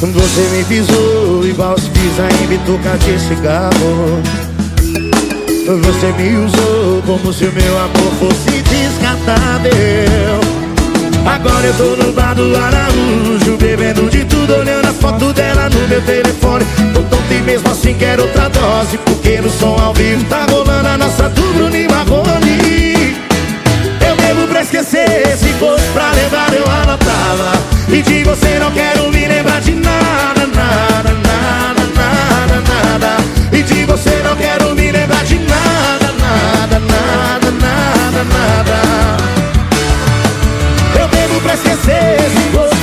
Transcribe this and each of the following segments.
Você me pisou igual se pisa em bituca de cigarro. Você me usou como se o meu amor fosse descartável. Agora eu tô no bar do Araújo Bebendo de tudo, olhando a foto dela no meu telefone. Tô tonto e mesmo assim quero outra dose Porque no som ao vivo tá rolando a nossa do Bruno e Marrone Eu bebo pra esquecer, se fosse pra lembrar eu anotava. E de você não quero me lembrar de nada meu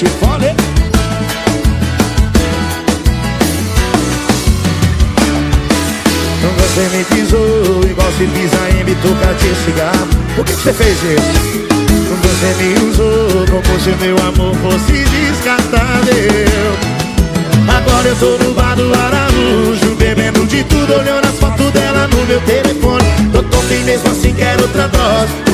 O chifone Você me pisou igual se pisa em bituca de cigarro. Por que você fez isso? Você me usou como se meu amor fosse descartável. Agora eu tô no bar do Araújo Bebendo de tudo, olhando as fotos dela no meu telefone. Tô tonto e mesmo assim quero outra dose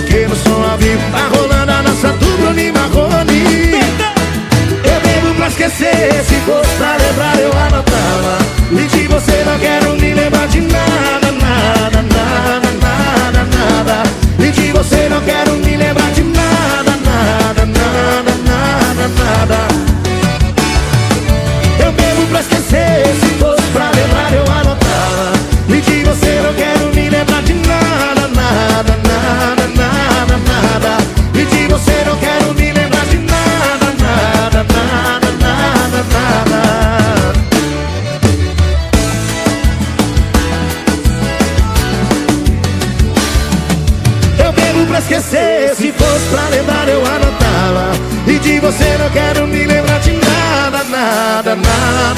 pra esquecer, se fosse pra lembrar eu anotava. E de você não quero me lembrar de nada, nada, nada